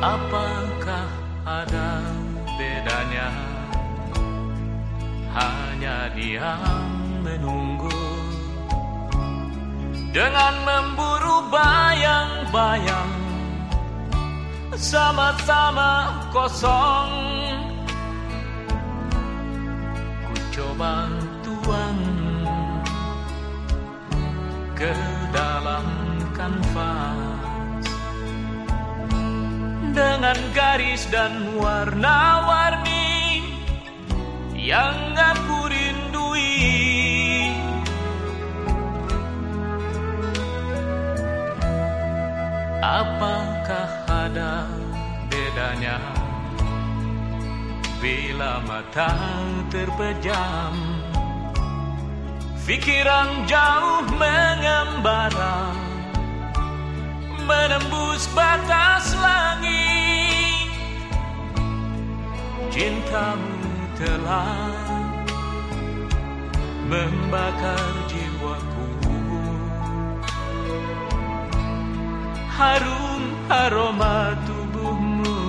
Apakah ada bedanya? Hanya diam menunggu. Dengan memburu bayang-bayang Sama-sama kosong. Ku coba tuang Ke dalam kanvas dengan garis dan warna-warni yang aku rindui. Apakah ada bedanya bila mata terpejam? Pikiran jauh mengembara menembus batas Cintamu telah membakar jiwaku. Harum aroma tubuhmu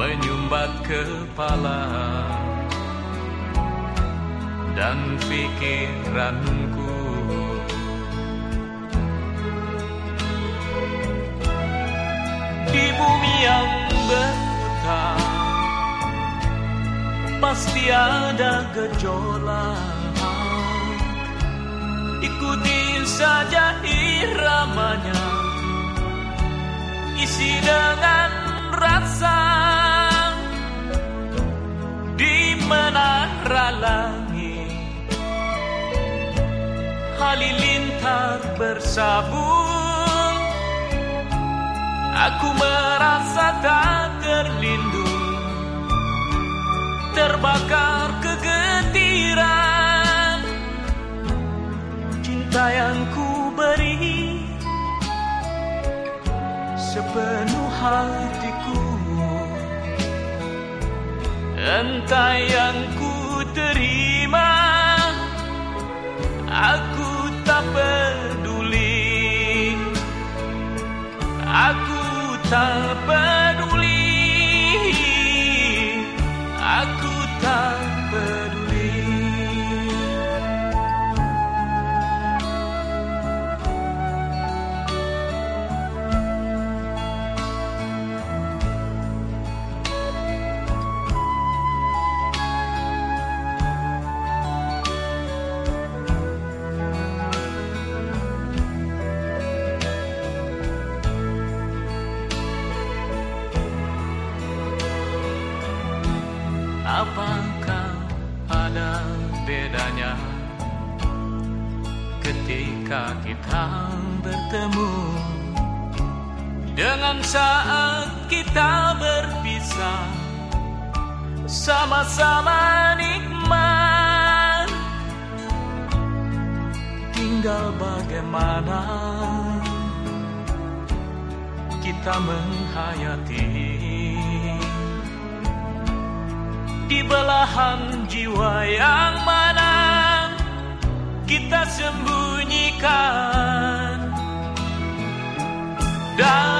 menyumbat kepala dan pikiranku Pasti ada gejolak. Ikuti saja iramanya. Isi dengan rasa. Di menara langit. Halilintar bersabung Aku merasa tak terlindung Terbakar kegetiran. Cinta yang ku beri Sepenuh hatiku. Entah yang ku terima Aku tak peduli. Aku tak peduli bedanya ketika kita bertemu. Dengan saat kita berpisah sama-sama nikmat. Tinggal bagaimana kita menghayati di belahan jiwa yang mana kita sembunyikan. Dan